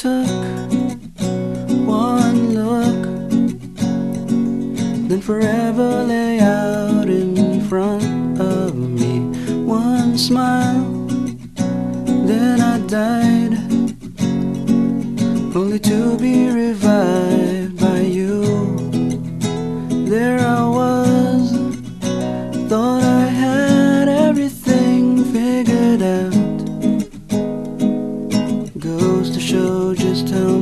took one look, then forever lay out in front of me. One smile, then I died, only to be revived by you. There I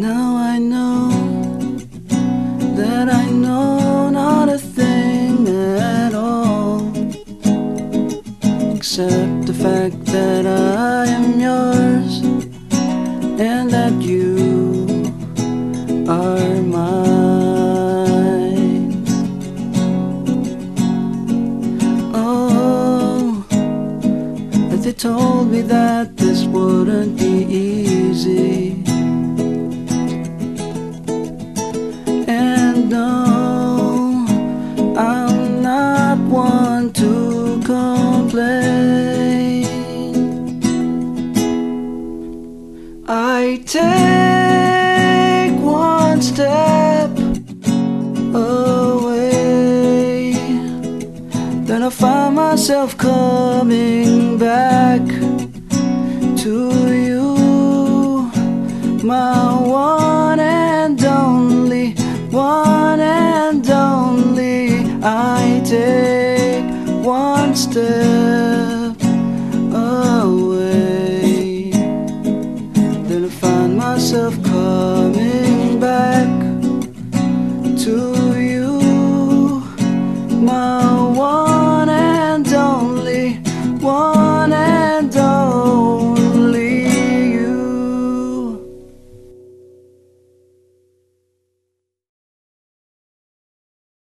Now I know that I know not a thing at all, except the fact that I am yours and that you are mine. Oh, that they told me that this wouldn't be easy. No, I'm not one to complain. I take one step away, then I find myself coming back to you, my one and only I take one step away. Then I find myself coming back to you, my one and only one. And